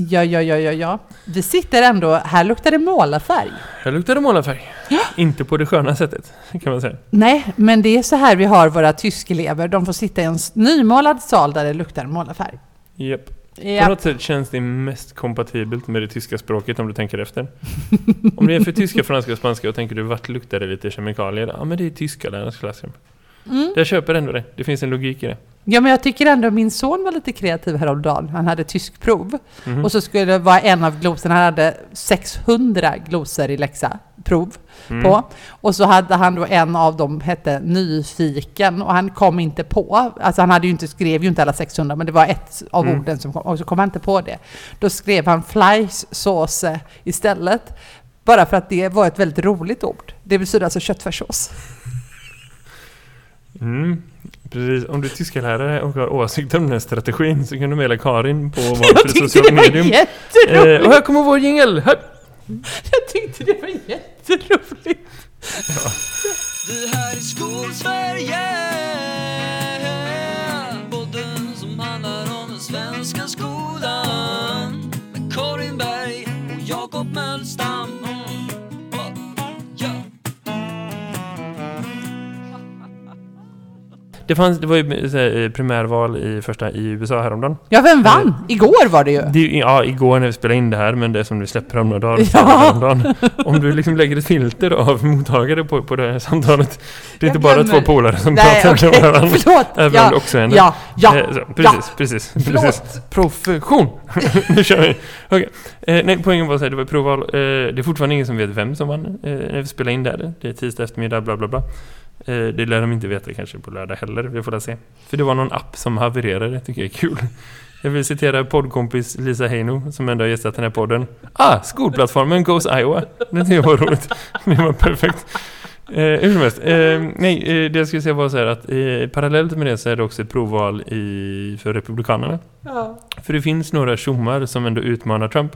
Ja, ja, ja, ja, ja. Vi sitter ändå, här luktar det målarfärg. Här luktar det målarfärg. Inte på det sköna sättet, kan man säga. Nej, men det är så här vi har våra tyskelever. De får sitta i en nymålad sal där det luktar målarfärg. Japp. På Ja. något sätt känns det mest kompatibelt med det tyska språket om du tänker efter. om det är för tyska, franska och spanska och tänker du vart luktar det lite kemikalier? Ja men det är tyska lärarnas klassrum. Mm. Jag köper ändå det. Det finns en logik i det. Ja, men jag tycker ändå min son var lite kreativ häromdagen. Han hade tyskprov. Mhm. Och så skulle det vara en av glosorna, han hade 600 glosor i läxa, prov Mm. på. Och så hade han då en av dem hette nyfiken och han kom inte på, alltså han hade ju inte, skrev ju inte alla 600 men det var ett av Mm. orden som kom och så kom han inte på det. Då skrev han fleischsåse istället. Bara för att det var ett väldigt roligt ord. Det betyder alltså köttfärssås. Mm. Precis. Om du är tyska lärare och har åsikter om den här strategin så kan du mejla Karin på vad Jag för tyckte socialt det var medium. jätteroligt! Eh, och här kommer vår jingel! Jag tyckte det var jätteroligt! Det här är Skolsverige fanns, det var ju så här, eh, primärval i första i USA häromdagen. Ja, vem vann? Igår var det ju. Det, ja, igår när vi spelade in det här, men det är som vi släpper om några dagar. Ja. häromdagen. Om du liksom lägger ett filter av mottagare på, på det här samtalet. Det är Jag inte bara två polare som Nej, pratar okej. med varandra. Förlåt. Även Ja, om det också en ja, ja, Eh, så, precis, precis, precis. Förlåt. Profession! nu kör vi. Okej. Eh, nej, poängen var så här, det var provval. Eh, det är fortfarande ingen som vet vem som vann eh, när vi spelar in det här. Det är tisdag eftermiddag, bla bla bla. Eh, det lär de inte veta kanske på lördag heller, vi får se. För det var någon app som havererade, tycker jag är kul. Jag vill citera poddkompis Lisa Heino, som ändå har gästat den här podden. Ah, skolplattformen Goes Iowa. Det tycker jag var roligt. Det var perfekt. Eh, hur som helst. Eh, nej, eh, det jag skulle säga var så här att eh, parallellt med det så är det också ett provval i, för Republikanerna. Ja. För det finns några tjommar som ändå utmanar Trump.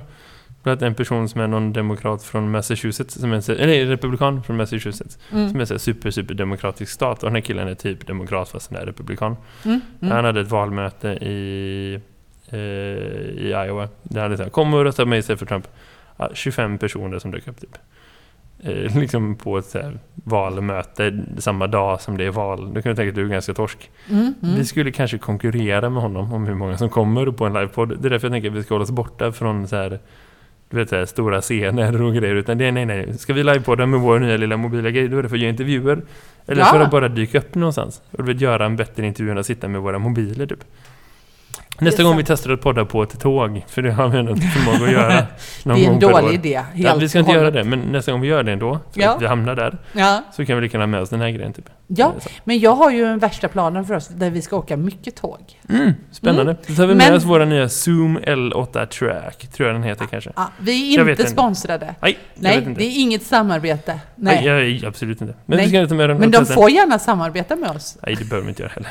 Bland annat en person som är någon demokrat från Massachusetts, som är, eller republikan från Massachusetts, som Mm. är så här super, super demokratisk stat. Och den här killen är typ demokrat fast han är republikan. Mm. Han Mm. hade ett valmöte i, eh, i Iowa. Där han här, kom och rösta på mig istället för Trump. Ja, 25 personer som dök upp typ. Eh, liksom på ett här, valmöte samma dag som det är val. Då kan du tänka att du är ganska torsk. Mm. Vi Mm. skulle kanske konkurrera med honom om hur många som kommer på en livepodd. Det är därför jag tänker att vi ska hålla oss borta från så här, du vet, här, stora scener och grejer. Utan det är nej, nej. Ska vi livepodda med vår nya lilla mobila grej, då är det för att göra intervjuer. Eller Ja. för att bara dyka upp någonstans. Och du vet, göra en bättre intervju än att sitta med våra mobiler typ. Nästa gång vi testar att podda på ett tåg, för det har vi ändå inte förmåga att göra. någon Det är en dålig idé. Helt Ja, vi ska inte och göra hållet. det, men nästa gång vi gör det ändå, för Ja. att vi hamnar där, Ja. så kan vi lika gärna med oss den här grejen typ. ja, Så. men jag har ju en värsta planen för oss där vi ska åka mycket tåg. Mm, spännande. Då tar vi med Men- oss våra nya Zoom L8 Track, tror jag den heter kanske. Ja, vi Jag är vet inte sponsrade. Nej, jag Nej, inte. det är inget samarbete. Nej, Nej. jag absolut inte. Men Nej. vi ska inte med den Men de får gärna samarbeta med oss. Nej, det behöver vi inte göra heller.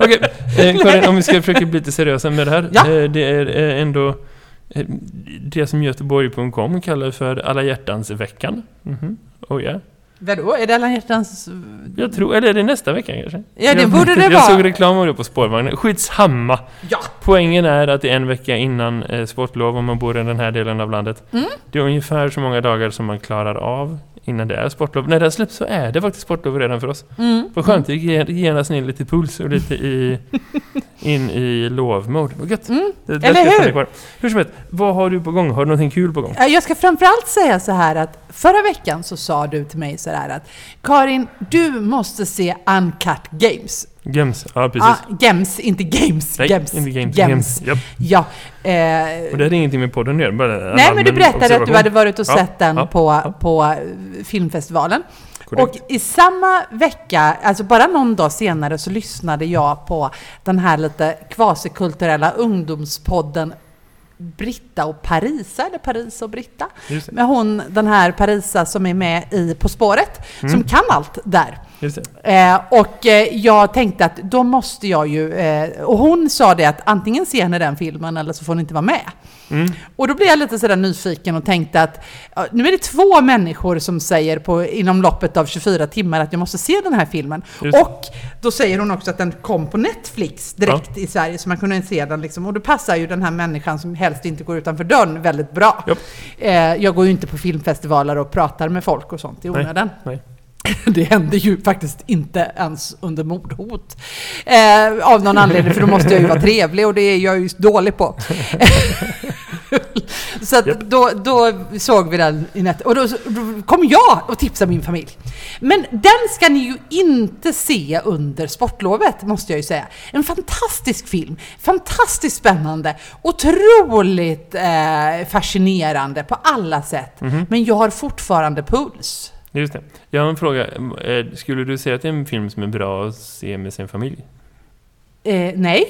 Okej, eh, Karin, om vi ska försöka bli lite seriösa med det här. Ja. Eh, det är eh, ändå det som Göteborg.com kallar för alla hjärtans veckan. Mhm. Oh ja. Vadå? Är det alla hjärtans... Jag tror, eller är det nästa vecka kanske? Ja, det jag, borde det Jag vara. såg reklam om det på spårvagnen. Skitsamma! Ja! Poängen är att det är en vecka innan eh, sportlov om man bor i den här delen av landet. Mm. Det är ungefär så många dagar som man klarar av innan det är sportlov. När det här släpps så är det faktiskt sportlov redan för oss. Mm. Vad skönt, det ger genast ner lite puls och lite i, in i lovmode. Vad gött! Mm. Det, det Eller hur? Hur som helst, vad har du på gång? Har du någonting kul på gång? Ja, Jag ska framförallt säga så här att förra veckan så sa du till mig så här att Karin, du måste se Uncut Games. Gems? Ja, precis. Ah, games, inte Games. Nej, games. inte games. Games. Japp. Ja. Och Eh, det hade ingenting med podden att göra, bara nej, men du berättade att du hade varit och Ja, sett den ja, på, ja. på eh, filmfestivalen. Korrekt. Och i samma vecka, alltså bara någon dag senare, så lyssnade jag på den här lite kvasikulturella ungdomspodden Britta och Parisa, eller Parisa och Britta. Med hon, den här Parisa som är med i På spåret, Mm. som kan allt där. Eh, och eh, jag tänkte att då måste jag ju... Eh, och hon sa det att antingen ser ni den filmen eller så får ni inte vara med. Mm. Och då blev jag lite sådär nyfiken och tänkte att ja, nu är det två människor som säger på, inom loppet av 24 timmar att jag måste se den här filmen. Just. Och då säger hon också att den kom på Netflix direkt i Sverige så man kunde se den liksom. Och då passar ju den här människan som helst inte går utanför dörren väldigt bra. Eh, jag går ju inte på filmfestivaler och pratar med folk och sånt i Nej. onödan. Nej. Det händer ju faktiskt inte ens under mordhot. Eh, av någon anledning, för då måste jag ju vara trevlig och det är jag ju dålig på. så att Japp. då, då såg vi den i nätet. Och då, då kom jag och tipsade min familj. Men den ska ni ju inte se under sportlovet, måste jag ju säga. En fantastisk film, fantastiskt spännande, otroligt eh, fascinerande på alla sätt. Mhm. Men jag har fortfarande puls. Just det. Jag har en fråga. Eh, skulle du säga att det är en film som är bra att se med sin familj? Eh, nej,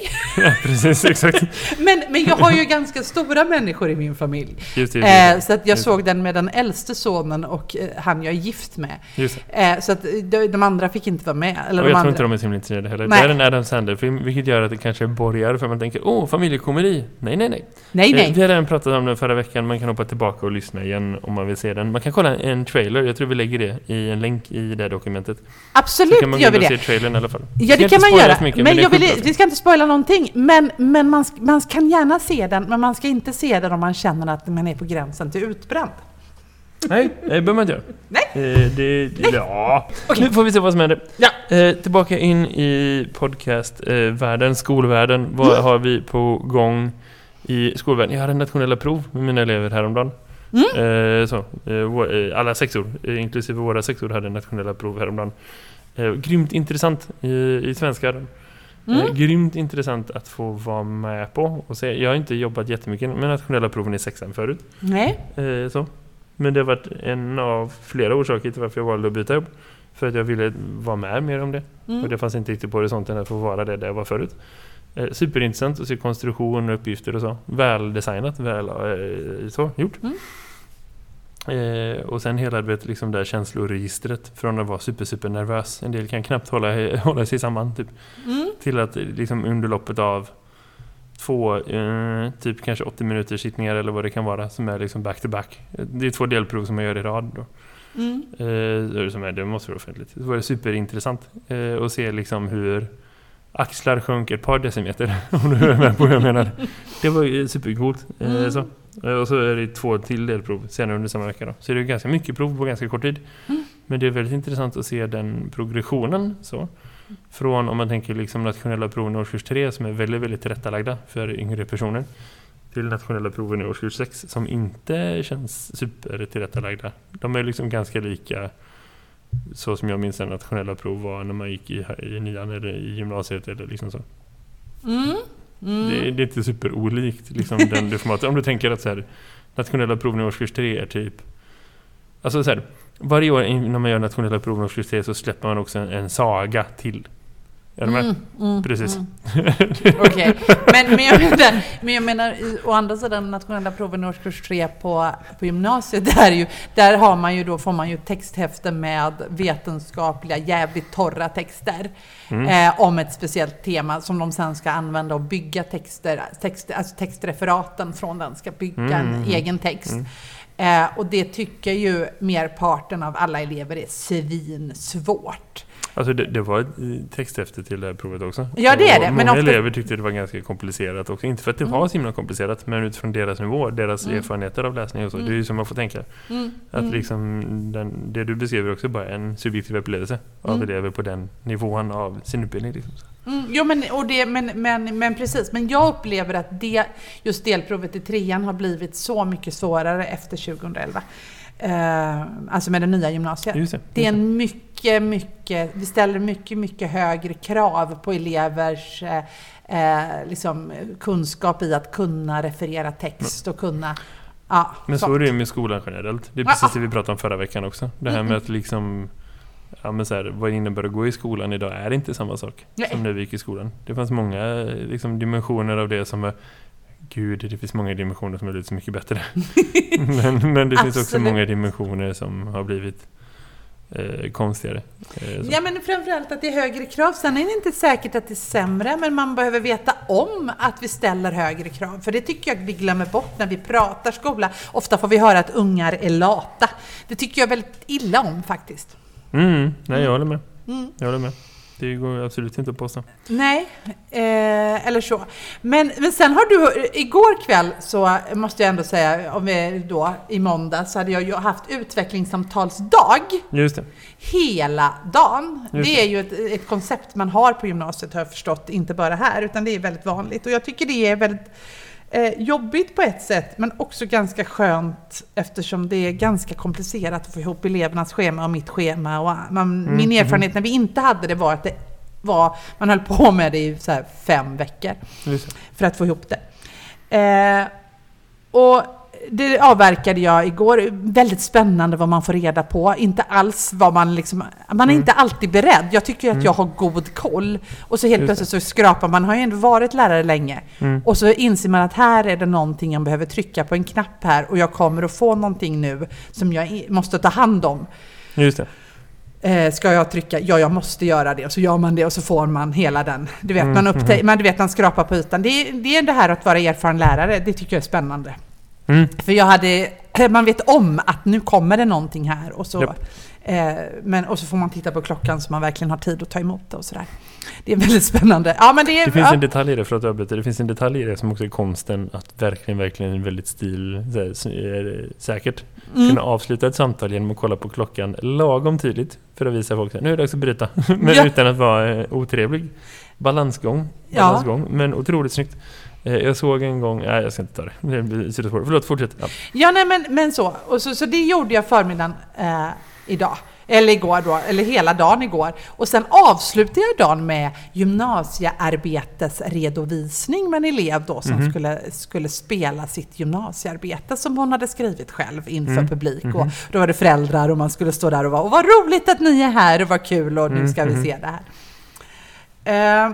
precis, exakt. men, men jag har ju ganska stora människor i min familj. Just det, just det. Eh, så att jag Just det. såg den med den äldste sonen och eh, han jag är gift med. Det. Eh, så att de, de andra fick inte vara med. Eller Och de jag andra. tror inte de är så himla intresserade heller. Nej. Det är en Adam Sandler-film, vilket gör att det kanske borgar för man tänker åh, familjekomedi. Nej, nej, nej. Nej, Eh, nej. Vi har redan pratat om den förra veckan, man kan hoppa tillbaka och lyssna igen om man vill se den. Man kan kolla en trailer, jag tror vi lägger det i en länk i det här dokumentet. Så Absolut kan man gör gå vi det. se trailern i alla fall. Vi Ja, det kan man göra. mycket, men det är jag vill, bra. vi ska inte spoila någonting. Men, men man, man kan gärna se den, men man ska inte se den om man känner att man är på gränsen till utbränd. Nej, det behöver man inte göra. Nej. Eh, det, Ja. Nu får vi se vad som händer. Ja. Eh, tillbaka in i podcastvärlden, skolvärlden. Vad Mm. har vi på gång i skolvärlden? Jag hade nationella prov med mina elever häromdagen. Mm. Eh, så, eh, eh, alla sexor, eh, inklusive våra sexor, hade nationella prov häromdagen. Eh, grymt intressant i, i svenska. Eh, Mm. grymt intressant att få vara med på och se. Jag har inte jobbat jättemycket med nationella proven i sexan förut. Nej. Eh, så. Men det har varit en av flera orsaker till varför jag valde att byta jobb. För att jag ville vara med mer om det. Mm. Och det fanns inte riktigt på horisonten att få vara det där jag var förut. Eh, superintressant att se konstruktion och uppgifter och så. Väldesignat, väl eh, så gjort. Mm. Eh, och sen hela vet, liksom det här känsloregistret från att vara super, super nervös. En del kan knappt hålla, hålla sig samman typ. Mm. Till att liksom under loppet av två, eh, typ kanske 80 minuters sittningar eller vad det kan vara som är liksom back to back. Det är två delprov som man gör i rad då. Mm. Eh, som är, det måste vara offentligt. Så var det superintressant eh, att se liksom hur axlar sjönk ett par decimeter. Om du är med på vad jag menar. Det var supercoolt. Eh, Mm. så. Eh, Och så är det två till delprov senare under samma vecka. Då. Så det är ganska mycket prov på ganska kort tid. Mm. Men det är väldigt intressant att se den progressionen. Så. Från om man tänker liksom nationella proven i årskurs 3 som är väldigt, väldigt tillrättalagda för yngre personer. Till nationella proven i årskurs 6 som inte känns super tillrättalagda. De är liksom ganska lika så som jag minns att nationella prov var när man gick i, i nian eller i gymnasiet eller liksom så. Mm. Mm. Det, det är inte superolikt liksom den det formatet. Om du tänker att så här, nationella proven i årskurs 3 är typ Alltså så här, varje år när man gör nationella proven i årskurs 3 så släpper man också en, en saga till. Är du med? Mm, mm, Precis. mm. Okej, men, men, jag menar, men jag menar å andra sidan nationella proven i årskurs 3 på, på gymnasiet, där, är ju, där har man ju då, får man ju texthäften med vetenskapliga, jävligt torra texter Mm. eh, om ett speciellt tema som de sen ska använda och bygga texter, text, alltså textreferaten från den ska bygga Mm, en mm, egen text. mm. Eh, och det tycker ju merparten av alla elever är svinsvårt. Alltså det, det var eh, texthäfte till det här provet också. Ja, det är Och det, men Många ofta- elever tyckte det var ganska komplicerat också. Inte för att det Mm. var så himla komplicerat, men utifrån deras nivå, deras Mm. erfarenheter av läsning och så. Mm. Det är ju så man får tänka. Mm, Att mm. liksom den, det du beskriver också bara är en subjektiv upplevelse av Mm. elever på den nivån av sin utbildning. Liksom. Mm, jo, men, och det, men, men, men precis. Men jag upplever att det, just delprovet i trean har blivit så mycket svårare efter 2011. Eh, alltså med det nya gymnasiet. Just det. Det är just en mycket, mycket, vi ställer mycket, mycket högre krav på elevers eh, eh, liksom, kunskap i att kunna referera text och kunna... Ja, Men så är det ju med skolan generellt. Det är precis det vi pratade om förra veckan också. Det här med att liksom Ja men så här, vad det innebär att gå i skolan idag är inte samma sak Nej. som när vi gick i skolan. Det fanns många liksom, dimensioner av det som är Gud, det finns många dimensioner som har blivit så mycket bättre. men, men det finns också många dimensioner som har blivit eh, konstigare. Eh. Ja men framförallt att det är högre krav. Sen är det inte säkert att det är sämre, men man behöver veta om att vi ställer högre krav. För det tycker jag vi glömmer bort när vi pratar skola. Ofta får vi höra att ungar är lata. Det tycker jag väldigt illa om faktiskt. Mm, nej, jag håller med. Mm. Jag håller med. Det går absolut inte att påstå. Nej, eh, eller så. Men, men sen har du, igår kväll så måste jag ändå säga, om vi då i måndag så hade jag ju haft utvecklingssamtalsdag Just det. hela dagen. Just det är ju ett, ett koncept man har på gymnasiet har jag förstått, inte bara här, utan det är väldigt vanligt. Och jag tycker det är väldigt eh, jobbigt på ett sätt, men också ganska skönt eftersom det är ganska komplicerat att få ihop elevernas schema och mitt schema. Och man, Mm, min erfarenhet när vi inte hade det var att det var, man höll på med det i så fem veckor för att få ihop det. Eh, och det avverkade jag igår. Väldigt spännande vad man får reda på. Inte alls vad man liksom... Man är Mm. inte alltid beredd. Jag tycker ju att Mm. jag har god koll. Och så helt Just plötsligt så skrapar man. har ju ändå varit lärare länge. Mm. Och så inser man att här är det någonting jag behöver trycka på en knapp här. Och jag kommer att få någonting nu som jag måste ta hand om. Just det. Eh, ska jag trycka? Ja, jag måste göra det. Och så gör man det och så får man hela den. Du vet, Mm, man, upptä- mhm. man, du vet, man skrapar på ytan. Det, är- det är det här att vara erfaren lärare. Det tycker jag är spännande. Mm. För jag hade, man vet om att nu kommer det någonting här. Och så, Japp. eh, men, och så får man titta på klockan så man verkligen har tid att ta emot det och sådär. Det är väldigt spännande. Ja, men det, är, Det finns ja, en detalj i det, för att avbryta. Det finns en detalj i det som också är konsten att verkligen, verkligen väldigt stil, så här, s- eh, säkert mm, kunna avsluta ett samtal genom att kolla på klockan lagom tydligt för att visa folk att nu är det dags att bryta. Men Ja. utan att vara eh, otrevlig. Balansgång, Ja. balansgång men otroligt snyggt. Eh, jag såg en gång, nej jag ska inte ta det, det blir sidospår. Förlåt, fortsätt. Ja. ja nej, men, men så. Och så. Så det gjorde jag förmiddagen eh, idag. Eller igår då, eller hela dagen igår. Och sen avslutade jag dagen med gymnasiearbetesredovisning med en elev då som Mhm. skulle, skulle spela sitt gymnasiearbete som hon hade skrivit själv inför Mm. publik. Mhm. Och då var det föräldrar och man skulle stå där och vara och vad roligt att ni är här och vad kul och nu Mm, ska vi mhm. se det här. Eh,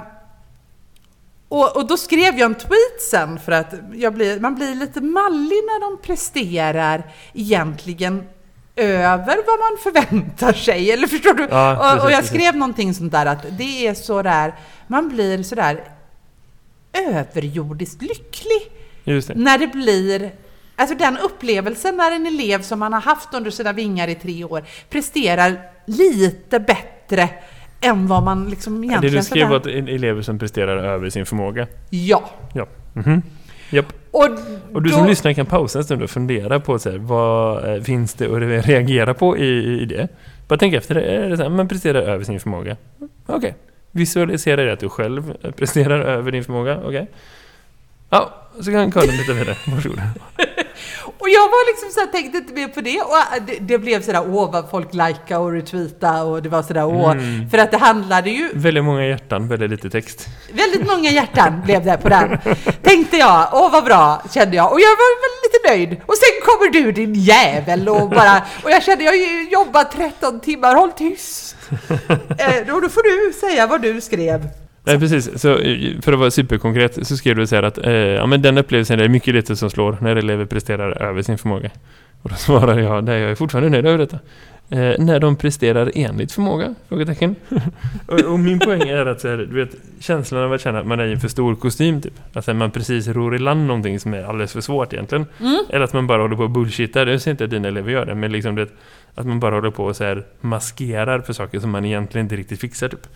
och, och då skrev jag en tweet sen för att blir, man blir lite mallig när de presterar egentligen över vad man förväntar sig. Eller förstår du? Ja, och, och precis, jag precis. skrev någonting sånt där att det är så där, man blir så där överjordiskt lycklig det. när det blir Alltså den upplevelsen när en elev som man har haft under sina vingar i tre år presterar lite bättre än vad man liksom Det egentligen... du skrev var att elever som presterar över sin förmåga. Ja. Mhm. Japp. Och, Och du då- som lyssnar kan pausa en stund och fundera på så här, vad eh, finns det att reagera på i, i det? Bara tänk efter, det. är det så här, man presterar över sin förmåga? Okej. Visualisera det att du själv eh, presterar över din förmåga, okej? Ja, så kan Karin byta vidare. Varsågod. Och jag var liksom så här, tänkte inte mer på det. Och äh, det, det blev sådär, åh vad folk likea och retweeta och det var sådär, åh. Mm. För att det handlade ju, Väldigt många hjärtan, väldigt lite text. väldigt många hjärtan blev det på den. Tänkte jag, åh vad bra, kände jag. Och jag var väl lite nöjd. Och sen kommer du din jävel och bara, och jag kände, jag jobbat 13 timmar, håll tyst. Eh, och då får du säga vad du skrev. Nej precis, så eh, för att vara superkonkret så skrev du så här att eh, ja, men den upplevelsen är mycket lite som slår när elever presterar över sin förmåga. Och då svarade jag, nej jag är fortfarande nöjd över detta. Eh, när de presterar enligt förmåga? Frågetecken. och, och min poäng är att så här, du vet, känslan av att känna att man är i en för stor kostym typ. Att man precis ror i land någonting som är alldeles för svårt egentligen. Mm. Eller att man bara håller på och bullshittar. Jag säger inte att dina elever gör det, men liksom det, att man bara håller på och så här maskerar för saker som man egentligen inte riktigt fixar typ.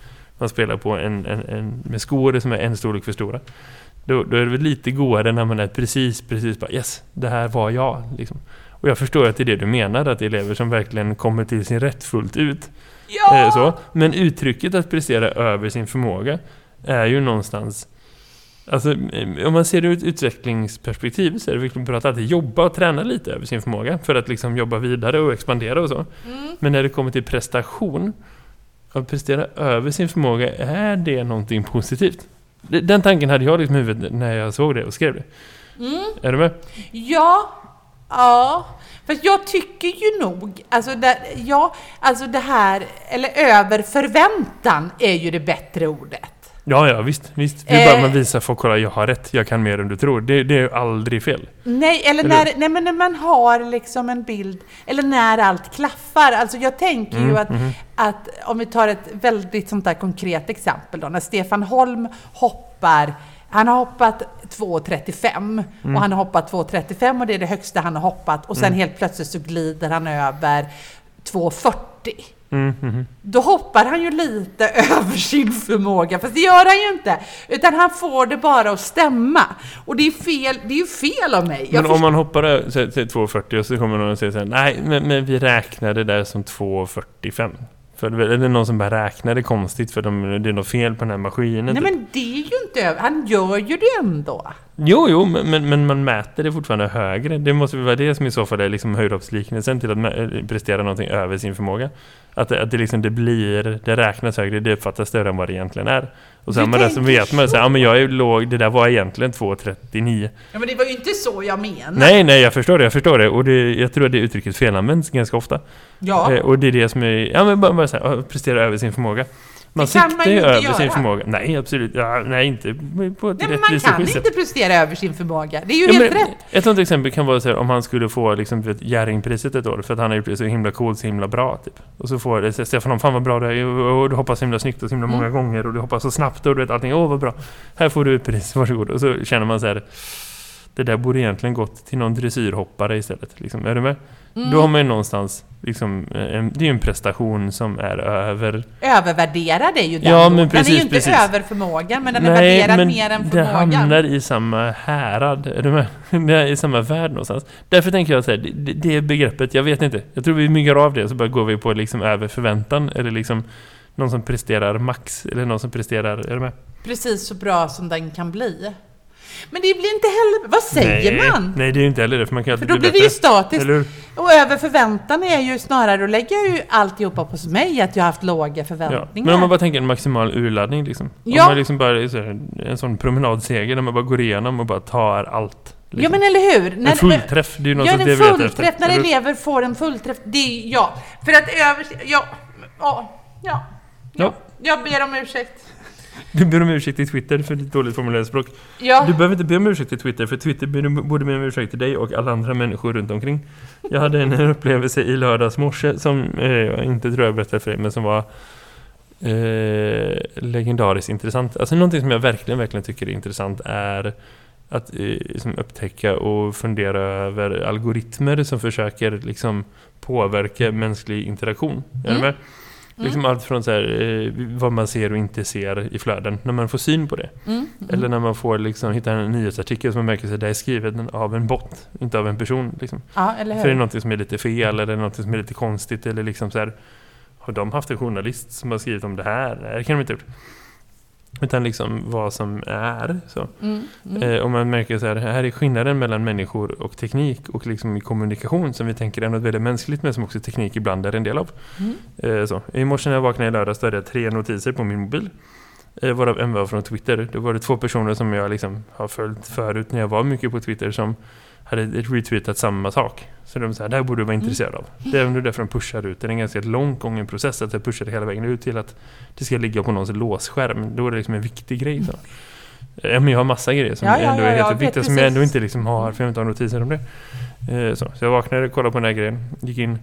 Man spelar på en, en, en med skor som är en storlek för stora. Då, då är det väl lite godare när man är precis, precis bara yes, det här var jag. Liksom. Och jag förstår att det är det du menar, att elever som verkligen kommer till sin rätt fullt ut. Ja! Eh, så. Men uttrycket att prestera över sin förmåga är ju någonstans Alltså, eh, om man ser det ur ett utvecklingsperspektiv så är det bra att alltid jobba och träna lite över sin förmåga för att liksom jobba vidare och expandera och så. Mm. Men när det kommer till prestation, att prestera över sin förmåga, är det någonting positivt? Den tanken hade jag liksom i huvudet när jag såg det och skrev det. Mm. Är du med? Ja, ja. Fast jag tycker ju nog, alltså det, ja, alltså det här, eller över förväntan är ju det bättre ordet. Ja, ja, visst. visst. Det är bara Eh. man visar folk, kolla jag har rätt, jag kan mer än du tror. Det, det är aldrig fel. Nej, eller, Eller när, nej, men när man har liksom en bild, eller när allt klaffar. Alltså jag tänker Mm, ju att, mhm. att, om vi tar ett väldigt sånt där konkret exempel då, när Stefan Holm hoppar, han har hoppat 2.35 Mm. och han har hoppat 2.35 och det är det högsta han har hoppat och sen Mm. helt plötsligt så glider han över 2.40. Mm. Då hoppar han ju lite över sin förmåga, fast det gör han ju inte. Utan han får det bara att stämma. Och det är fel, det är ju fel av mig. Jag Men om man hoppar ö- säg- säg 2.40 och så kommer någon och säger så här, nej, men, men vi räknar det där som 2.45. För det är någon som bara räknar det konstigt för de, det är något fel på den här maskinen. Nej typ. men det är ju inte över, han gör ju det ändå. Jo, jo, men, men, man mäter det fortfarande högre. Det måste väl vara det som i så fall är liksom höjdhoppsliknelsen till att eh, prestera någonting över sin förmåga. Att det, att det liksom det blir, det räknas högre, det uppfattas större än vad det egentligen är. Och där så tänker vet man så. här, ja men jag är låg, det där var egentligen 2.39. Ja men det var ju inte så jag menade. Nej, nej, jag förstår det, jag förstår det. Och det, jag tror att det uttrycket felanvänds ganska ofta. Ja. Eh, och det är det som är, ja men bara, bara så här, prestera över sin förmåga. Man Det kan man siktar ju över sin göra. förmåga. Nej, absolut. Ja, nej, inte på ett Nej men man kan sätt. inte prestera över sin förmåga. Det är ju Ja, helt rätt. Ett sånt exempel kan vara så här, om han skulle få liksom, vet, Jerringpriset ett år för att han har gjort det så himla coolt, så himla bra typ. Och så får det här, Stefan, fan vad bra du är och, och du hoppas så himla snyggt och så himla många Mm. gånger och du hoppas så snabbt och du vet allting, åh vad bra. Här får du ett pris, varsågod. Och så känner man så här, det där borde egentligen gått till någon dressyrhoppare istället. Liksom. Är du med? Mm. Då har man ju någonstans, liksom, en, det är ju en prestation som är över Övervärderad är ju den Ja, då. men Den är precis, ju inte precis. över förmågan, men den är värderad mer än det förmågan. hamnar i samma härad. Är du med? Det i samma värld någonstans. Därför tänker jag så här, det, det- det begreppet, jag vet inte. Jag tror vi myggar av det så bara går vi på liksom över förväntan. Eller liksom någon som presterar max. Eller någon som presterar, är du med? Precis så bra som den kan bli. Men det blir inte heller... Vad säger nej, man? Nej, det är ju inte heller det. För man kan För då blir det ju statiskt. Eller? Och över förväntan är ju snarare, att lägga ju alltihopa på mig, att jag har haft låga Ja. förväntningar. Men om man bara tänker en maximal urladdning liksom. Ja. Om man liksom bara, en sån promenadseger där man bara går igenom och bara tar allt. Ja Liksom. men eller hur? en fullträff, det är ju något Ja, en det vi letar efter. fullträff, när Eller hur? elever får en fullträff. Det är, ja, för att över... Ja, ja, ja. Ja. Jag ber om ursäkt. Du ber om ursäkt till Twitter för ditt dåligt formulerat språk. Ja, Du behöver inte be om ursäkt till Twitter, för Twitter borde- be om ursäkt till dig och alla andra människor runt omkring. Jag hade en upplevelse i lördags morse som eh, jag inte tror jag berättade för dig, men som var eh, legendariskt intressant. Alltså någonting som jag verkligen, verkligen tycker är intressant är att eh, liksom upptäcka och fundera över algoritmer som försöker liksom påverka mänsklig interaktion. Är du Mm. Liksom allt från så här, eh, vad man ser och inte ser i flöden, när man får syn på det. mm, mm. Eller när man får liksom hitta en nyhetsartikel som man märker att det är skriven av en bot, inte av en person. Liksom. ja, eller För det är något som är lite fel eller något som är lite konstigt eller liksom så här, har de haft en journalist som har skrivit om det här? Det kan de inte ha gjort. Utan liksom vad som är. Så. Mm, mm. Eh, och man märker så här, här är skillnaden mellan människor och teknik och liksom i kommunikation som vi tänker är något väldigt mänskligt men som också teknik ibland är en del av. Mm. Eh, så. I morse när jag vaknade i lördags hade jag tre notiser på min mobil. Eh, varav en var från Twitter. Då var det två personer som jag liksom har följt förut när jag var mycket på Twitter som hade retweetat samma sak. Så de sa, det här borde du vara Mm. intresserad av. Det är därför de pushar ut. Det är en ganska lång gången process att jag pushar det hela vägen ut till att det ska ligga på någons låsskärm. Då är det liksom en viktig grej. Så. Men jag har massa grejer som Ja, ja, ändå ja, är jag helt viktiga som jag ändå inte liksom har, för jag inte har notiser om det. Eh, Så, så jag vaknade, kollade på den här grejen, gick in.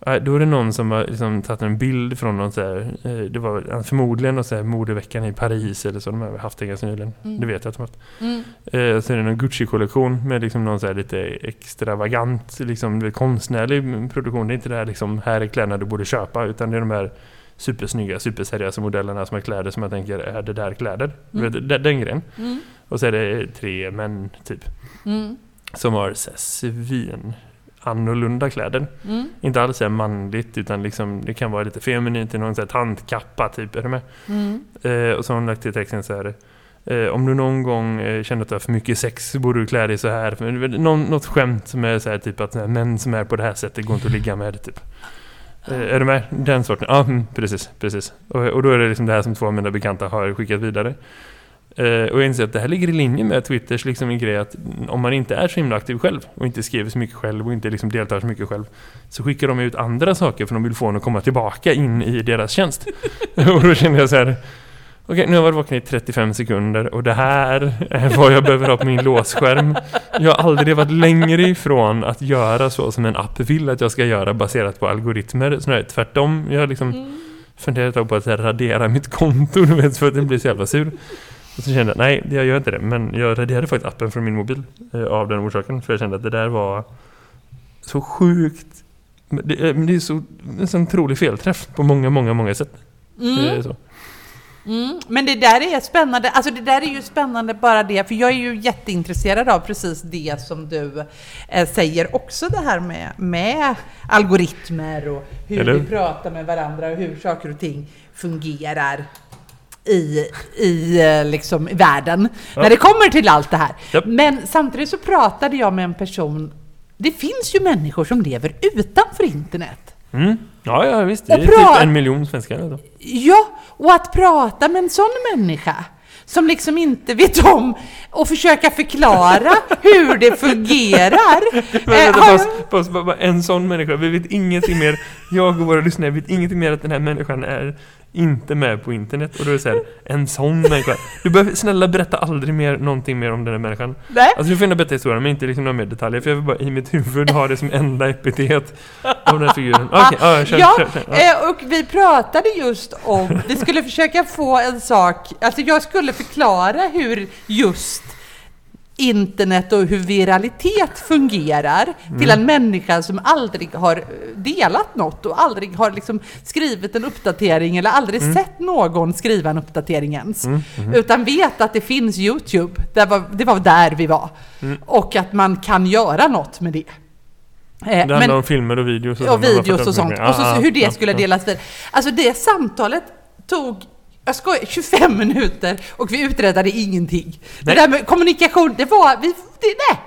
Då är det någon som har liksom tagit en bild från någon så här, eh, det var förmodligen någon så här modeveckan i Paris eller så, de har haft det ganska nyligen. Mm. Det vet jag att de har haft. Mm. Eh, Så är det någon Gucci-kollektion med liksom någon så här lite extravagant, liksom konstnärlig produktion. Det är inte det här liksom, här är kläderna du borde köpa, utan det är de här supersnygga, superseriösa modellerna som har kläder som jag tänker, är det där kläder? Mm. den, den grejen. Mm. Och så är det tre män, typ, Mm. som har så här, svin annorlunda kläder. Mm. Inte alls så manligt, utan liksom, det kan vara lite feminint, i någon så här tantkappa, typ, är du med? Mm. Eh, och så har hon lagt till texten så här. Eh, om du någon gång eh, känner att du har för mycket sex så borde du klä dig så här. Någon, något skämt som är så här, typ att här, män som är på det här sättet går inte att ligga med. Typ. Eh, är du med? Den sorten? Ja, mm, precis. precis. Och, och då är det liksom det här som två av mina bekanta har skickat vidare. Eh, och jag inser att det här ligger i linje med Twitters liksom en grej att om man inte är så himla aktiv själv och inte skriver så mycket själv och inte liksom deltar så mycket själv så skickar de ut andra saker för de vill få en att komma tillbaka in i deras tjänst. och då känner jag så här Okej, nu har jag varit vaken i 35 sekunder och det här är vad jag behöver ha på min låsskärm. Jag har aldrig varit längre ifrån att göra så som en app vill att jag ska göra baserat på algoritmer. Snarare tvärtom. Jag har liksom Mm. funderat på att radera mitt konto du vet, för att den blir så jävla sur. Och så kände jag, nej, jag gör inte det. Men jag raderade faktiskt appen från min mobil eh, av den orsaken. För jag kände att det där var så sjukt... men Det, är- men det är så, en sån otrolig felträff på många, många, många sätt. Mm. Eh, Så. Mm, men det där är spännande, alltså det där är ju spännande bara det, för jag är ju jätteintresserad av precis det som du eh, säger också det här med, med algoritmer och hur Eller vi pratar med varandra och hur saker och ting fungerar i, i eh, liksom, i världen Ja. när det kommer till allt det här. Japp. Men samtidigt så pratade jag med en person, det finns ju människor som lever utanför internet. Mm. Ja, ja, visst. Det är typ en miljon svenskar. Alltså. Ja, och att prata med en sån människa som liksom inte vet om och försöka förklara hur det fungerar. Men Eh, en sån människa. Vi vet ingenting mer. Jag och våra lyssnare vet ingenting mer att den här människan är inte med på internet. Och då är det så här, en sån människa. Du behöver snälla berätta aldrig mer någonting mer om den här människan. Nej. Alltså du får gärna berätta historien men inte liksom några mer detaljer. För jag vill bara i mitt huvud ha det som enda epitet av den här figuren. Okej, ja, kör, ja, kör, kör. Ja. eh, och vi pratade just om, vi skulle försöka få en sak, alltså jag skulle förklara hur just internet och hur viralitet fungerar till en människa som aldrig har eh, delat något och aldrig har liksom skrivit en uppdatering eller aldrig sett någon skriva en uppdatering ens. Utan vet att det finns Youtube, det var, det var där vi var. Och att man kan göra något med det. Eh, Det handlar om filmer och videos och har videos och sånt. Och så, hur det skulle delas vidare. Alltså det samtalet tog, jag skojar, 25 minuter och vi uträttade ingenting. Det Nej. där med kommunikation, det var, vi, det, nej.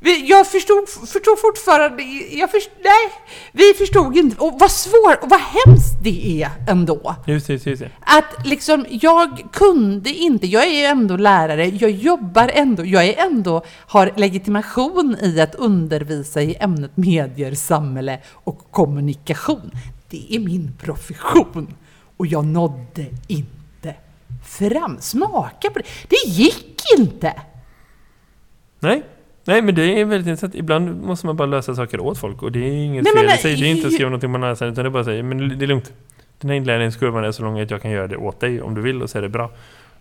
Vi, jag förstod, förstod fortfarande, jag först, nej. Vi förstod inte, och vad svårt och vad hemskt det är ändå. Det, just det, just det. Att liksom, jag kunde inte, jag är ju ändå lärare, jag jobbar ändå, jag är ändå, har legitimation i att undervisa i ämnet medier, samhälle och kommunikation. Det är min profession. Och jag nådde inte fram. Smaka på det. Det gick inte! Nej. Nej, men det är väldigt intressant. Ibland måste man bara lösa saker åt folk och det är inget Nej, fel i sig. Det är inte att skriva någonting på näsan utan det är bara att säga men det är lugnt. Den här inlärningskurvan är så lång att jag kan göra det åt dig om du vill och så är det bra.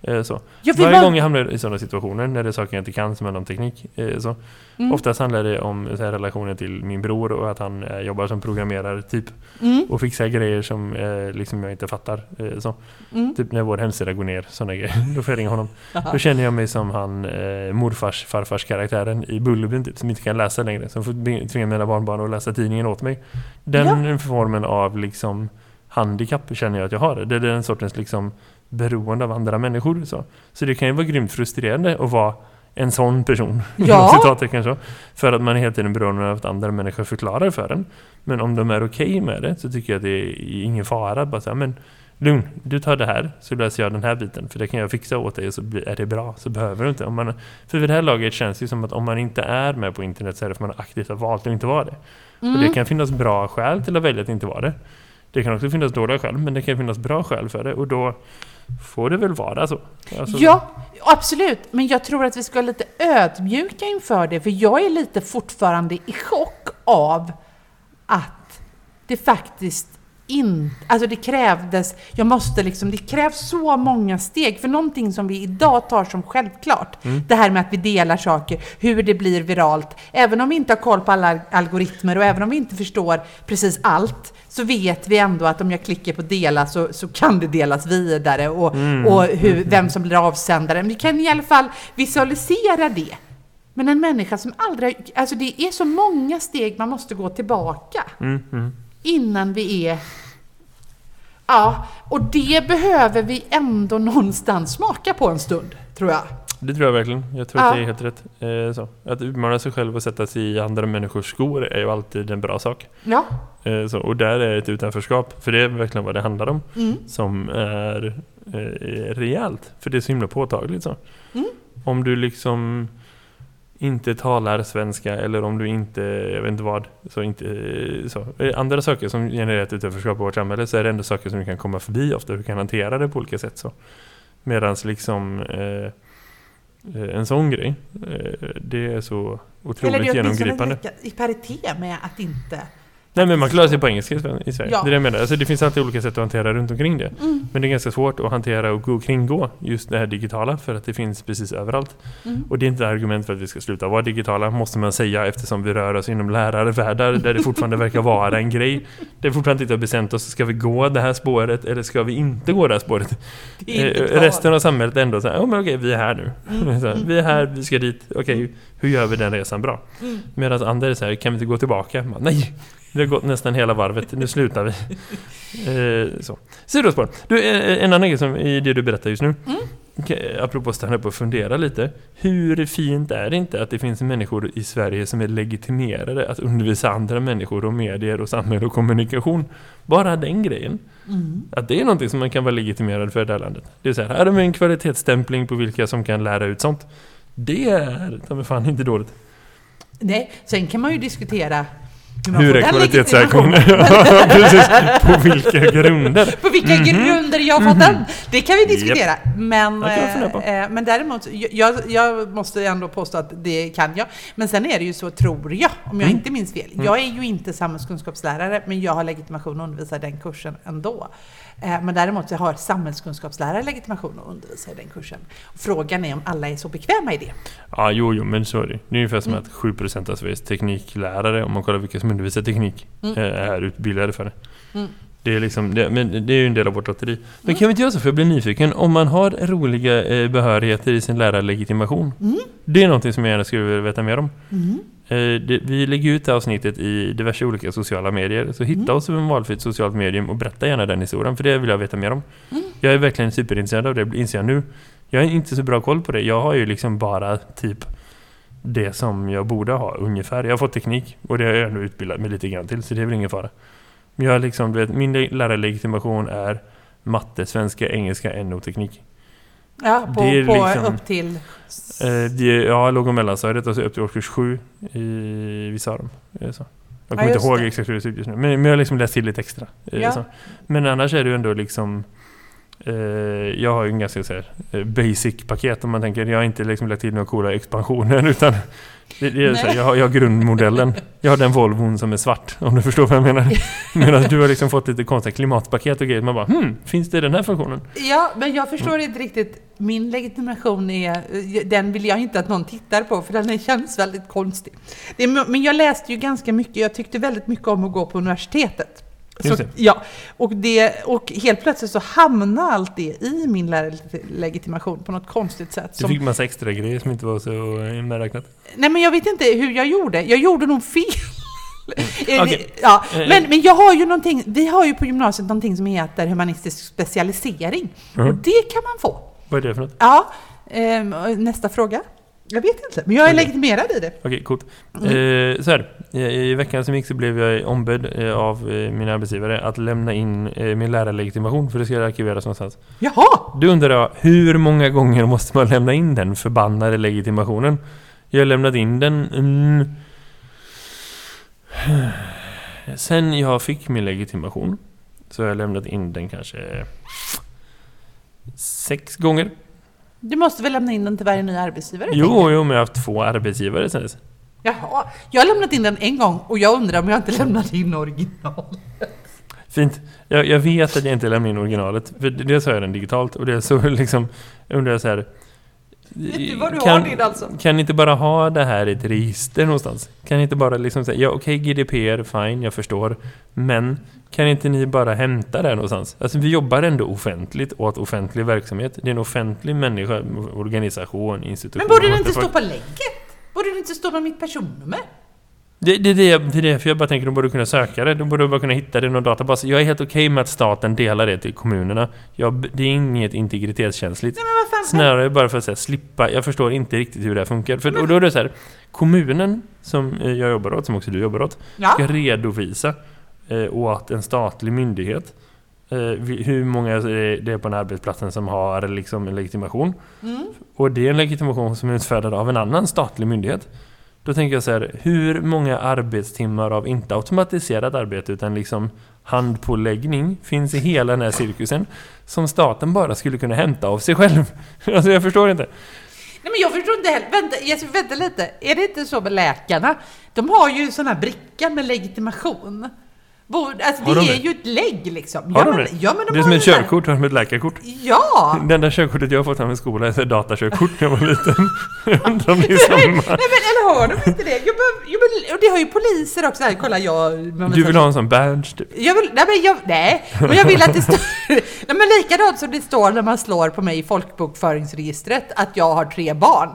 Eh, Så. Vill Varje bara- gång jag hamnar i sådana situationer när det är saker jag inte kan som handlar om teknik. eh, Så. Mm. Oftast handlar det om här, relationer till min bror och att han eh, jobbar som programmerare typ. Mm, Och fixar grejer som eh, liksom jag inte fattar. Eh, så. mm. Typ när vår hemsida går ner, sådana grejer. Då får jag ringa honom. Aha. Då känner jag mig som han eh, morfars farfars karaktären i Bullerbyn typ, som inte kan läsa längre. Som får tvinga mina barnbarn att läsa tidningen åt mig. Den formen av liksom handikapp känner jag att jag har. Det är den sortens liksom beroende av andra människor. Så, så det kan ju vara grymt frustrerande att vara en sån person. Ja. Citattecken så. För att man är hela tiden beroende av att andra människor förklarar för en. Men om de är okej med det så tycker jag att det är ingen fara. Bara säga, men lugn, du tar det här så löser jag den här biten. För det kan jag fixa åt dig och så är det bra. Så behöver du inte. Om man, för vid det här laget känns det som att om man inte är med på internet så är det för att man aktivt har valt att inte vara det. Och Mm. det kan finnas bra skäl till att välja att inte vara det. Det kan också finnas dåliga skäl, men det kan finnas bra skäl för det. Och då får det väl vara så. Alltså, Ja, absolut. Men jag tror att vi ska vara lite ödmjuka inför det, för jag är lite fortfarande i chock av att det faktiskt inte, alltså det krävdes, jag måste liksom, det krävs så många steg för någonting som vi idag tar som självklart. Det här med att vi delar saker, hur det blir viralt. Även om vi inte har koll på alla algoritmer och även om vi inte förstår precis allt, så vet vi ändå att om jag klickar på dela så, så kan det delas vidare och, och hur, vem som blir avsändaren. Vi kan i alla fall visualisera det. Men en människa som aldrig, alltså det är så många steg man måste gå tillbaka Mm, mm. Innan vi är... Ja, och det behöver vi ändå någonstans smaka på en stund, tror jag. Det tror jag verkligen. Jag tror Ja. att det är helt rätt. Eh, så. Att utmana sig själv och sätta sig i andra människors skor är ju alltid en bra sak. Ja. Eh, så. Och där är ett utanförskap, för det är verkligen vad det handlar om, Mm. som är eh, rejält. För det är så himla påtagligt. Så. Mm. Om du liksom inte talar svenska eller om du inte, jag vet inte vad, så inte eh, så. Eh, Andra saker som genererar ett utanförskap i vårt samhälle så är det ändå saker som du kan komma förbi ofta, du kan hantera det på olika sätt så. Medan liksom eh, eh, en sån grej, eh, det är så Eller otroligt det är genomgripande. i paritet med att inte... Nej men man klarar sig på engelska i Sverige. Ja. Det är det jag menar. Alltså, det finns alltid olika sätt att hantera runt omkring det. Mm. Men det är ganska svårt att hantera och gå kringgå just det här digitala för att det finns precis överallt. Mm. Och det är inte ett argument för att vi ska sluta vara digitala, måste man säga eftersom vi rör oss inom lärarvärldar där det fortfarande verkar vara en grej. Det är fortfarande inte har bestämt oss, ska vi gå det här spåret eller ska vi inte gå det här spåret? Det Eh, resten av samhället är ändå så här, ja men okej, vi är här nu. Mm, här, vi är här, vi ska dit, okej, hur gör vi den resan bra? Mm. Medan andra är så här, kan vi inte gå tillbaka? Man, Nej, det har gått nästan hela varvet, nu slutar vi. Eh, så. Sidospår. Du, eh, en annan grej som i det du berättar just nu. Mm. Okej, Apropå att stanna upp och fundera lite. Hur fint är det inte att det finns människor i Sverige som är legitimerade att undervisa andra människor om medier och samhälle och kommunikation? Bara den grejen. Mm. Att det är någonting som man kan vara legitimerad för i det här landet. Det är så här, här har vi en kvalitetsstämpling på vilka som kan lära ut sånt. Det är ta mig fan inte dåligt. Nej, sen kan man ju diskutera hur är kvalitetssäkringen? Precis, på vilka grunder? På vilka Mhm. grunder jag har fått den? Det kan vi diskutera. Men, jag fundera på. eh, men däremot, jag, jag måste ändå påstå att det kan jag. Men sen är det ju så, tror jag, om jag Mm. inte minns fel. Mm. Jag är ju inte samhällskunskapslärare, men jag har legitimation och undervisar den kursen ändå. Eh, Men däremot jag har samhällskunskapslärare legitimation och undervisar i den kursen. Frågan är om alla är så bekväma i det. Ja, jo, jo, men så är det. Det är ungefär som Mm. att 7% av Sveriges tekniklärare, om man kollar vilka som undervisar teknik, Mm. eh, är utbildade för det. Mm. Det är, liksom, det, men det är ju en del av vårt lotteri. Men kan vi inte göra så, för jag blir nyfiken, om man har roliga eh, behörigheter i sin lärarlegitimation, Mm. det är någonting som jag gärna skulle vilja veta mer om. Eh, vi lägger ut det här avsnittet i diverse olika sociala medier. Så hitta Mm. oss en valfritt socialt medium och berätta gärna den historien. För det vill jag veta mer om. Mm. Jag är verkligen superintresserad av det, inser jag nu. Jag har inte så bra koll på det. Jag har ju liksom bara typ det som jag borde ha ungefär. Jag har fått teknik och det har jag ändå utbildat mig lite grann till. Så det är väl ingen fara. Jag liksom, vet, min le- lärarlegitimation är matte, svenska, engelska, NO-teknik. Ja, på, Det är på liksom- upp till... Eh, det, ja, låg och mellanstadiet och så upp till årskurs 7 i vissa. Eh, Så. Jag Ja, kommer inte just ihåg det. exakt hur det ser ut just nu. Men, men jag har liksom läst till lite extra. eh, Ja. Så. Men annars är det ju ändå liksom... Eh, jag har ju en ganska så här, eh, basic paket om man tänker. Jag har inte liksom lagt till några coola expansioner utan det, det är så här, jag, har, jag har grundmodellen. Jag har den Volvon som är svart om du förstår vad jag menar. Medan du har liksom fått lite konstiga klimatpaket och grejer. Man bara hmm, finns det i den här funktionen? Ja, men jag förstår inte riktigt. Min legitimation är... Den vill jag inte att någon tittar på, för den känns väldigt konstig. Det men jag läste ju ganska mycket. Jag tyckte väldigt mycket om att gå på universitetet. Så, ja, och, det, och helt plötsligt så hamnar allt det i min lärarlegitimation på något konstigt sätt. Du Som, fick massa extra grejer som inte var så eh, medräknat. nej, men jag vet inte hur jag gjorde. Jag gjorde nog fel. Eh, Okej. Ja, Eh, men, men jag har ju någonting, vi har ju på gymnasiet någonting som heter humanistisk specialisering. Mm. Och det kan man få. Vad är det för något? Ja, ehm, nästa fråga. Jag vet inte, men jag är Okej. legitimerad i det. Okej, coolt. Mm. Eh, så här, i, veckan som gick så blev jag ombedd eh, av eh, min arbetsgivare att lämna in eh, min lärarlegitimation för det ska arkiveras någonstans. Jaha! Då undrar jag, hur många gånger måste man lämna in den förbannade legitimationen? Jag har lämnat in den... Mm, sen jag fick min legitimation så har jag lämnat in den kanske sex gånger. Du måste väl lämna in den till varje ny arbetsgivare? Jo, jo, men jag har haft två arbetsgivare sen dess. Jaha, jag har lämnat in den en gång och jag undrar om jag inte lämnade in original. Fint. Jag, jag vet att jag inte lämnar in originalet. För dels har jag den digitalt och dels så liksom undrar jag så här. Kan, din alltså? Kan inte bara ha det här i ett register någonstans? Kan inte bara liksom säga, ja okej GDPR, fine, jag förstår. Men kan inte ni bara hämta det någonstans? Alltså vi jobbar ändå offentligt åt offentlig verksamhet. Det är en offentlig människa, organisation, institution. Men borde det what inte stå på lägget? Borde det inte stå med mitt personnummer? Det, det, det, det är därför jag bara tänker att de borde kunna söka det. De borde bara kunna hitta det i någon databas. Jag är helt okej med att staten delar det till kommunerna. Jag, det är inget integritetskänsligt. Nej men vad Snarare bara för att här, slippa. Jag förstår inte riktigt hur det här funkar. För, och då är det så här. Kommunen som eh, jag jobbar åt, som också du jobbar åt, ja. ska redovisa eh, åt en statlig myndighet hur många eh, det är på den här arbetsplatsen som har liksom en legitimation. Mm. Och det är en legitimation som är utfärdad av en annan statlig myndighet. Då tänker jag så här, hur många arbetstimmar av inte automatiserat arbete utan liksom handpåläggning finns i hela den här cirkusen som staten bara skulle kunna hämta av sig själv? Alltså jag förstår inte. Nej men jag förstår inte heller, vänta, Jesper, vänta lite. Är det inte så med läkarna? De har ju sån här bricka med legitimation. Alltså Har det de är det? ju ett lägg liksom. Har ja, de men, det? ja, men de det är som ett körkort, de ett läkarkort. Ja! Det enda körkortet jag har fått av min skola är ett datakörkort när jag var liten. Jag undrar om det är samma. Nej men eller har de inte det? Jo, men, och det har ju poliser också. Här, kolla jag... Du vill ha en sån badge typ? Jag vill, nej, men jag, nej, men jag vill att det står... nej, men likadant som det står när man slår på mig i folkbokföringsregistret att jag har tre barn.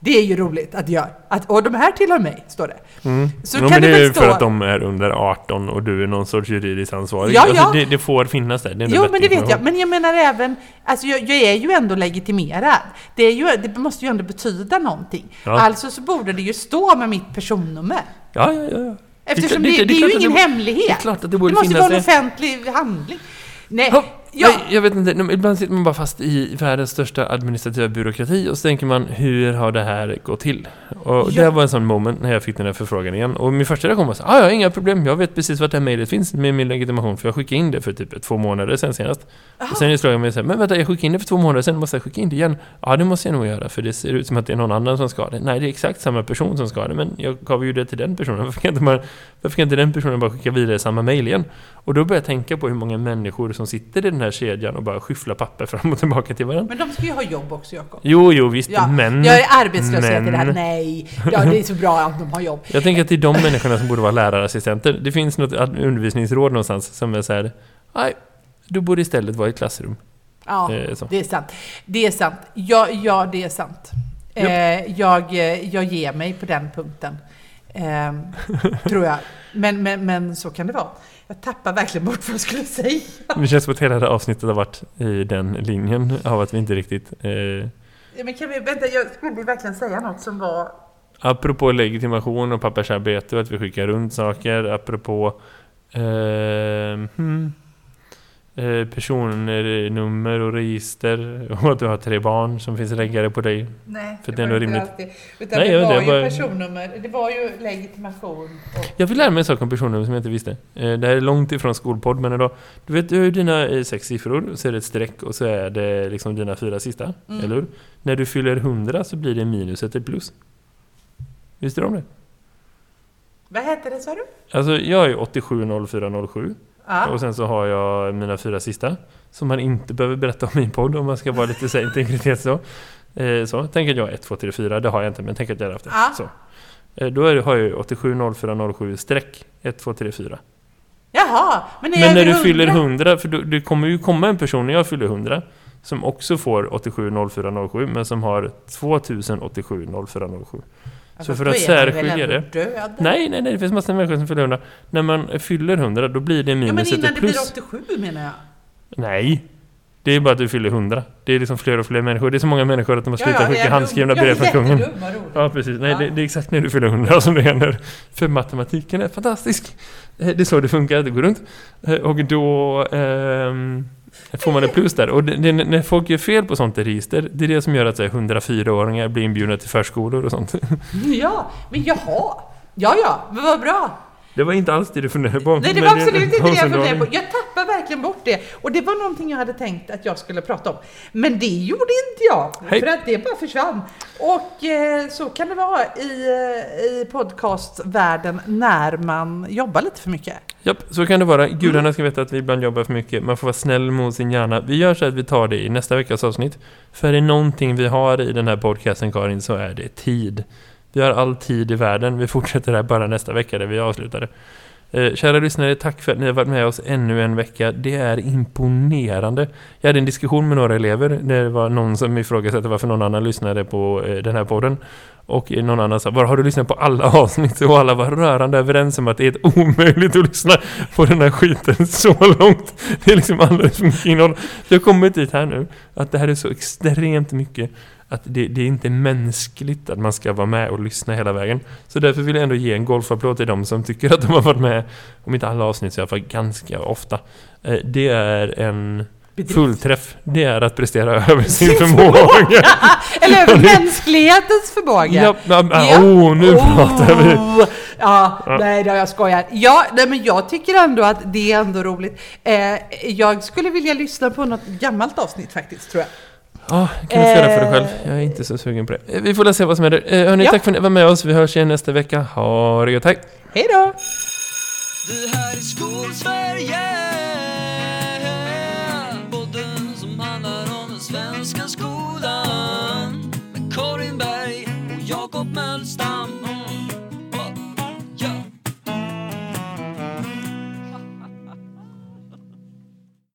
Det är ju roligt att göra. Att, och de här tillhör mig, står det. Så Mm. Jo, kan men det är ju för att de är under 18 och du är någon sorts juridiskt ansvarig. Ja, alltså, ja. Det, det får finnas där. Det är Jo, men det vet jag. Men jag menar även, alltså jag, jag är ju ändå legitimerad. Det, är ju, det måste ju ändå betyda någonting. Ja. Alltså så borde det ju stå med mitt personnummer. Ja, ja, ja. Eftersom Det det, är det, ju ingen det- hemlighet. Det är klart att det Det borde måste finnas vara en det. offentlig handling. Nej, Hopp. Ja, Nej, jag vet inte. Ibland sitter man bara fast i världens största administrativa byråkrati och så tänker man, hur har det här gått till? Och Ja. det var en sån moment när jag fick den här förfrågan igen. Och min första reaktion var så ah, ja, inga problem. Jag vet precis vart det här mejlet finns med min legitimation. För jag skickade in det för typ två månader sedan senast. Och sen slog jag mig så här, men vänta, jag skickade in det för två månader sedan. Måste jag skicka in det igen? Ja, det måste jag nog göra. För det ser ut som att det är någon annan som ska det. Nej, det är exakt samma person som ska det. Men jag gav ju det till den personen. Varför kan inte, man, varför kan inte den personen bara skicka vidare samma mejl igen? Och då började jag tänka på hur många människor som sitter i den här kedjan och bara skyfflar papper fram och tillbaka till varandra. men de ska ju ha jobb också, Jakob. Jo, jo, visst. Ja, men... jag är arbetslöshet i det här. men- Nej, ja, det är så bra att de har jobb. Jag tänker att det är de människorna som borde vara lärarassistenter. Det finns något undervisningsråd någonstans som är så här. Nej, du borde istället vara i ett klassrum. Ja, Eh, det är sant. Det är sant. Ja, ja det är sant. Eh, jag, eh, jag ger mig på den punkten. Ehm, tror jag. Men, men, men så kan det vara. Jag tappar verkligen bort vad jag skulle säga. Det känns som att hela det här avsnittet har varit i den linjen av att vi inte riktigt... Eh, Ja, Men kan vi, vänta, jag skulle verkligen säga något som var... apropå legitimation och pappersarbete och att vi skickar runt saker. Apropå... Eh, hmm, eh, personnummer och register och att du har tre barn som finns reggade på dig. Nej, För det ändå var inte rimligt. alltid. Utan Nej, det var det, ju bara- personnummer, det var ju legitimation. Och, Jag vill lära mig en sak om personnummer som jag inte visste. Eh, Det här är långt ifrån skolpodd, men ändå. Du vet, du har ju dina eh, sex siffror, så är det ett streck och så är det liksom dina fyra sista. Mm. Eller hur? När du fyller 100 så blir det minus ett plus. Visste du om det? vad hette det sa du? Alltså, jag är 870407 Ja. och sen så har jag mina fyra sista. Som man inte behöver berätta om i en podd om man ska vara lite integritet så. Eh, så. Tänk att jag har 1, 2, 3, 4. Det har jag inte, men tänk att jag har haft det. Ja. Så. Eh, Då är har jag ju 870407 streck 1, 2, 3, 4. Jaha, men Men när du fyller 100? 100, för då, det kommer ju komma en person när jag fyller 100 som också får 870407 men som har 20870407. Alltså, så för att särskilja det- Död. Nej, nej, nej, det finns massor med människor som fyller 100. När man fyller 100 då blir det ja, men minus innan ett det blir plus. 87 menar jag. Nej. Det är bara att du fyller 100. Det är liksom fler och fler människor. Det är så många människor att de har slutat jag skicka är handskrivna brev från kungen. Ja, precis. Nej, Ja. Det, det är exakt när du fyller 100 som det händer. För matematiken är fantastisk. Eh, Det är så det funkar, det går runt. Eh, Och då ehm, får man ett plus där. Och det, det, när folk gör fel på sånt register, det är det som gör att så här, 104-åringar blir inbjudna till förskolor och sånt. Ja, men jaha. Ja, ja, men vad bra. Det var inte alls det du funderade på. Nej, det var absolut inte det jag funderade på. Jag tappar verkligen bort det. Och det var någonting jag hade tänkt att jag skulle prata om. Men det gjorde inte jag. Hej. För att det bara försvann. Och eh, så kan det vara i, eh, i podcastvärlden när man jobbar lite för mycket. Japp, så kan det vara. Gudarna ska veta att vi ibland jobbar för mycket. Man får vara snäll mot sin hjärna. Vi gör så att vi tar det i nästa veckas avsnitt. För är det någonting vi har i den här podcasten, Karin, så är det tid. Vi har all tid i världen. Vi fortsätter här bara nästa vecka där vi avslutar det. Eh, kära lyssnare, tack för att ni har varit med oss ännu en vecka. Det är imponerande. Jag hade en diskussion med några elever. Det var någon som ifrågasatte varför någon annan lyssnade på eh, den här podden. Och eh, någon annan sa, var har du lyssnat på alla avsnitt? Och alla var rörande överens om att det är ett omöjligt att lyssna på den här skiten så långt. Det är liksom alldeles för mycket innehåll. Jag har kommit dit här nu, att det här är så extremt mycket att det, det är inte mänskligt att man ska vara med och lyssna hela vägen. Så därför vill jag ändå ge en golfapplåd till de som tycker att de har varit med, om inte alla avsnitt så i alla fall ganska ofta. Eh, Det är en Bedrift. Fullträff, det är att prestera över sin förmåga. Eller över mänsklighetens förmåga. Ja, ja, ja, Ja. oh, nu pratar vi. Oh, Ja, nej då, jag skojar. Ja, nej, men jag tycker ändå att det är ändå roligt. Eh, jag skulle vilja lyssna på något gammalt avsnitt faktiskt, tror jag. Ja, kan du få göra för dig Eh. själv. Jag är inte så sugen på det. Eh, Vi får väl se vad som händer. Eh, hörni, Ja. tack för att ni var med oss. Vi hörs igen nästa vecka. Ha det gött, hej! Hej då! Det här är Skolsverige